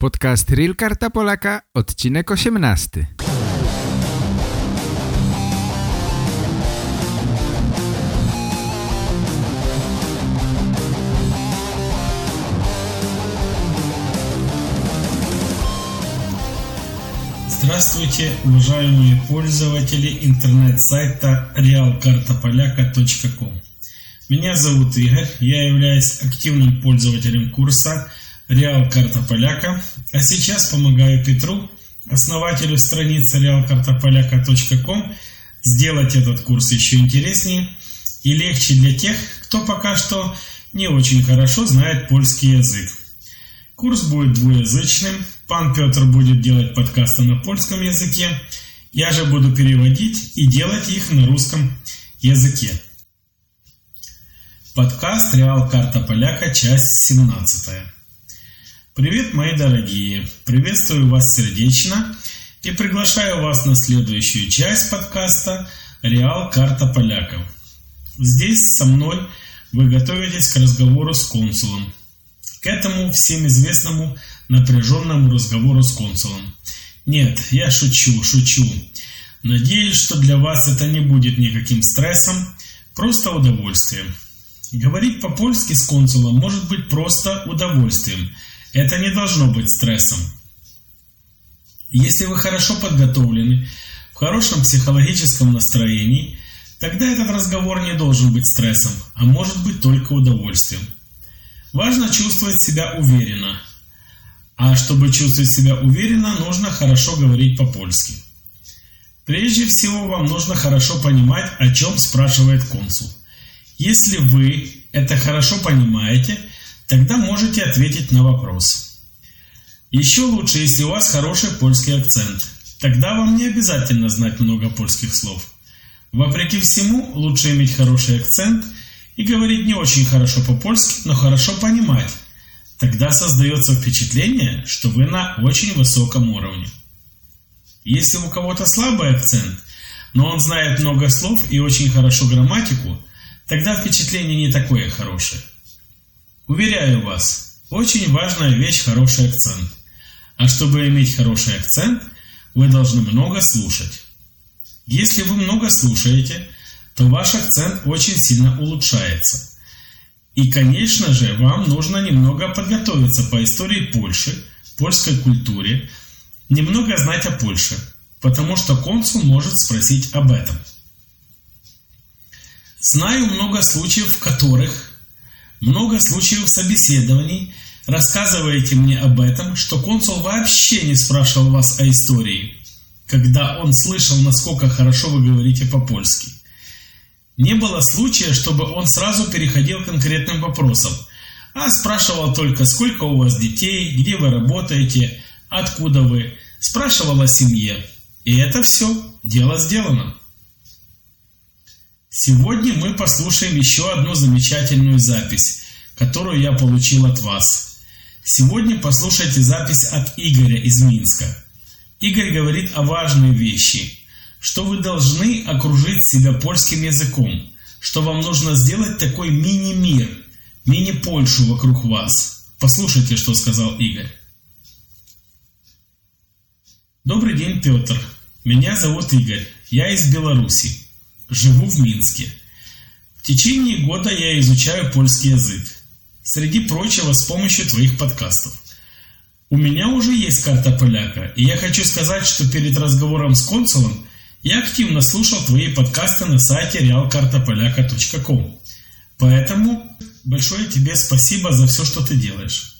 Podcast Real Karta Polaka, odcinek 18. Здравствуйте, уважаемые пользователи интернет-сайта realkartapolaka.com. Меня зовут Игорь, я являюсь активным пользователем курса Реал Карта Поляка, а сейчас помогаю Петру, основателю страницы realkartapolyaka.com, сделать этот курс еще интереснее и легче для тех, кто пока что не очень хорошо знает польский язык. Курс будет двуязычным, пан Петр будет делать подкасты на польском языке, я же буду переводить и делать их на русском языке. Подкаст «Реал Карта Поляка», часть 17. Привет, мои дорогие! Приветствую вас сердечно и приглашаю вас на следующую часть подкаста «Реал. Карта поляков». Здесь со мной вы готовитесь к разговору с консулом. К этому всем известному напряженному разговору с консулом. Нет, я шучу, шучу. Надеюсь, что для вас это не будет никаким стрессом, просто удовольствием. Говорить по-польски с консулом может быть просто удовольствием – это не должно быть стрессом. Если вы хорошо подготовлены, в хорошем психологическом настроении, тогда этот разговор не должен быть стрессом, а может быть только удовольствием. Важно чувствовать себя уверенно. А чтобы чувствовать себя уверенно, нужно хорошо говорить по-польски. Прежде всего, вам нужно хорошо понимать, о чем спрашивает консул. Если вы это хорошо понимаете – Тогда можете ответить на вопрос. Еще лучше, если у вас хороший польский акцент. Тогда вам не обязательно знать много польских слов. Вопреки всему, лучше иметь хороший акцент и говорить не очень хорошо по-польски, но хорошо понимать. Тогда создается впечатление, что вы на очень высоком уровне. Если у кого-то слабый акцент, но он знает много слов и очень хорошо грамматику, тогда впечатление не такое хорошее. Уверяю вас, очень важная вещь хороший акцент. А чтобы иметь хороший акцент, вы должны много слушать. Если вы много слушаете, то ваш акцент очень сильно улучшается. И, конечно же, вам нужно немного подготовиться по истории Польши, польской культуре, немного знать о Польше, потому что консул может спросить об этом. Знаю много случаев, в которых много случаев собеседований. Рассказываете мне об этом, что консул вообще не спрашивал вас о истории, когда он слышал, насколько хорошо вы говорите по-польски. Не было случая, чтобы он сразу переходил к конкретным вопросам, а спрашивал только, сколько у вас детей, где вы работаете, откуда вы, спрашивал о семье. И это все, дело сделано. Сегодня мы послушаем еще одну замечательную запись, которую я получил от вас. Сегодня послушайте запись от Игоря из Минска. Игорь говорит о важной вещи, что вы должны окружить себя польским языком, что вам нужно сделать такой мини-мир, мини-Польшу вокруг вас. Послушайте, что сказал Игорь. Добрый день, Петр. Меня зовут Игорь. Я из Беларуси. Живу в Минске. В течение года я изучаю польский язык. Среди прочего, с помощью твоих подкастов. У меня уже есть карта поляка, и я хочу сказать, что перед разговором с консулом я активно слушал твои подкасты на сайте realkartapolaka.com. Поэтому большое тебе спасибо за все, что ты делаешь.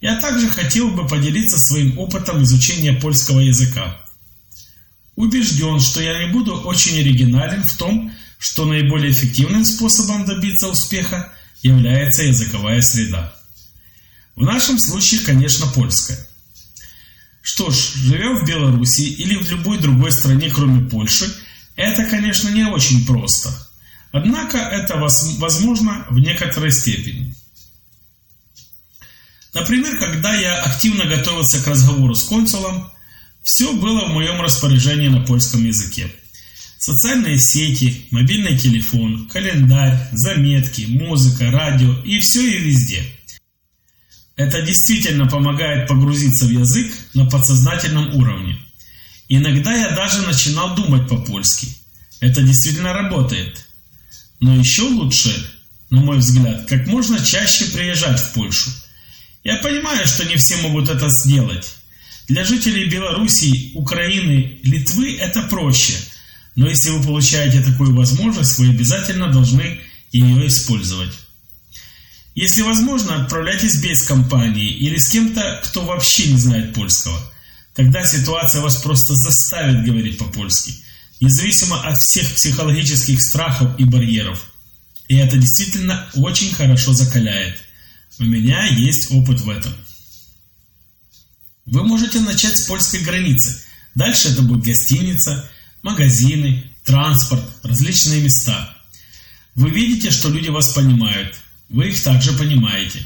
Я также хотел бы поделиться своим опытом изучения польского языка. Убежден, что я не буду очень оригинален в том, что наиболее эффективным способом добиться успеха является языковая среда. В нашем случае, конечно, польская. Что ж, живя в Беларуси или в любой другой стране, кроме Польши, это, конечно, не очень просто. Однако это возможно в некоторой степени. Например, когда я активно готовился к разговору с консулом, все было в моем распоряжении на польском языке. Социальные сети, мобильный телефон, календарь, заметки, музыка, радио и все и везде. Это действительно помогает погрузиться в язык на подсознательном уровне. Иногда я даже начинал думать по-польски. Это действительно работает. Но еще лучше, на мой взгляд, как можно чаще приезжать в Польшу. Я понимаю, что не все могут это сделать. Для жителей Белоруссии, Украины, Литвы это проще. Но если вы получаете такую возможность, вы обязательно должны ее использовать. Если возможно, отправляйтесь без компании или с кем-то, кто вообще не знает польского. Тогда ситуация вас просто заставит говорить по-польски, независимо от всех психологических страхов и барьеров. И это действительно очень хорошо закаляет. У меня есть опыт в этом. Вы можете начать с польской границы. Дальше это будет гостиница, магазины, транспорт, различные места. Вы видите, что люди вас понимают. Вы их также понимаете.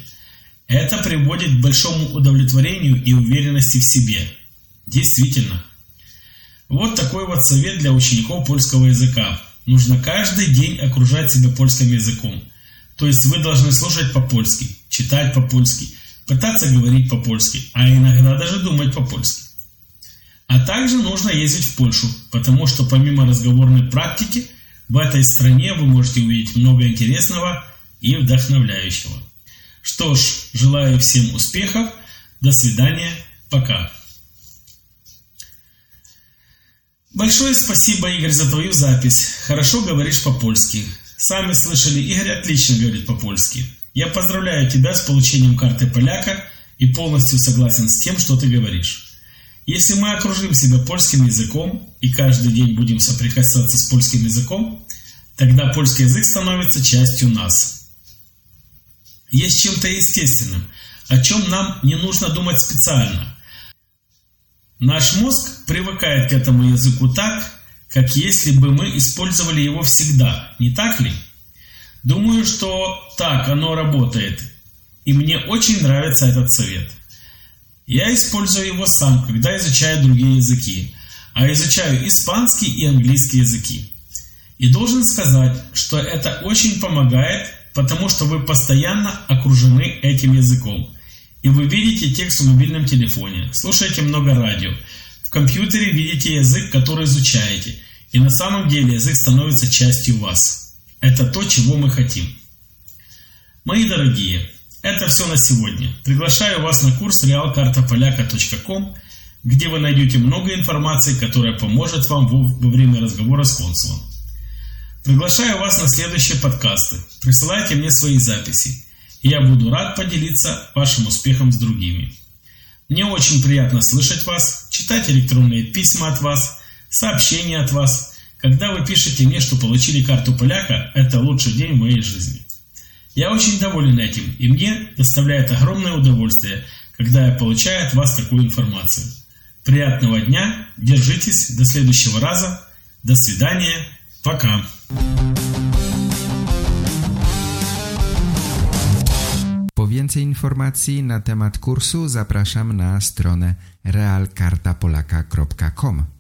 Это приводит к большому удовлетворению и уверенности в себе. Действительно. Вот такой вот совет для учеников польского языка. Нужно каждый день окружать себя польским языком. То есть вы должны слушать по-польски, читать по-польски, пытаться говорить по-польски, а иногда даже думать по-польски. А также нужно ездить в Польшу, потому что помимо разговорной практики, в этой стране вы можете увидеть много интересного и вдохновляющего. Что ж, желаю всем успехов, до свидания, пока. Большое спасибо, Игорь, за твою запись. Хорошо говоришь по-польски. Сами слышали, Игорь отлично говорит по-польски. Я поздравляю тебя с получением карты поляка и полностью согласен с тем, что ты говоришь. Если мы окружим себя польским языком и каждый день будем соприкасаться с польским языком, тогда польский язык становится частью нас. Есть чем-то естественным, о чем нам не нужно думать специально. Наш мозг привыкает к этому языку так, как если бы мы использовали его всегда, не так ли? Думаю, что так оно работает. И мне очень нравится этот совет. Я использую его сам, когда изучаю другие языки, а изучаю испанский и английский языки. И должен сказать, что это очень помогает, потому что вы постоянно окружены этим языком. И вы видите текст в мобильном телефоне, слушаете много радио, в компьютере видите язык, который изучаете, и на самом деле язык становится частью вас. Это то, чего мы хотим. Мои дорогие, это все на сегодня. Приглашаю вас на курс realkartapolyaka.com, где вы найдете много информации, которая поможет вам во время разговора с консулом. Приглашаю вас на следующие подкасты. Присылайте мне свои записи, и я буду рад поделиться вашим успехом с другими. Мне очень приятно слышать вас, читать электронные письма от вас, сообщения от вас – когда вы пишете мне, что получили карту поляка, это лучший день в моей жизни. Я очень доволен этим, и мне доставляет огромное удовольствие, когда я получаю от вас такую информацию. Приятного дня, держитесь, до следующего раза, до свидания, пока. Po więcej informacji na temat kursu zapraszam na stronę realkartapolaka.com.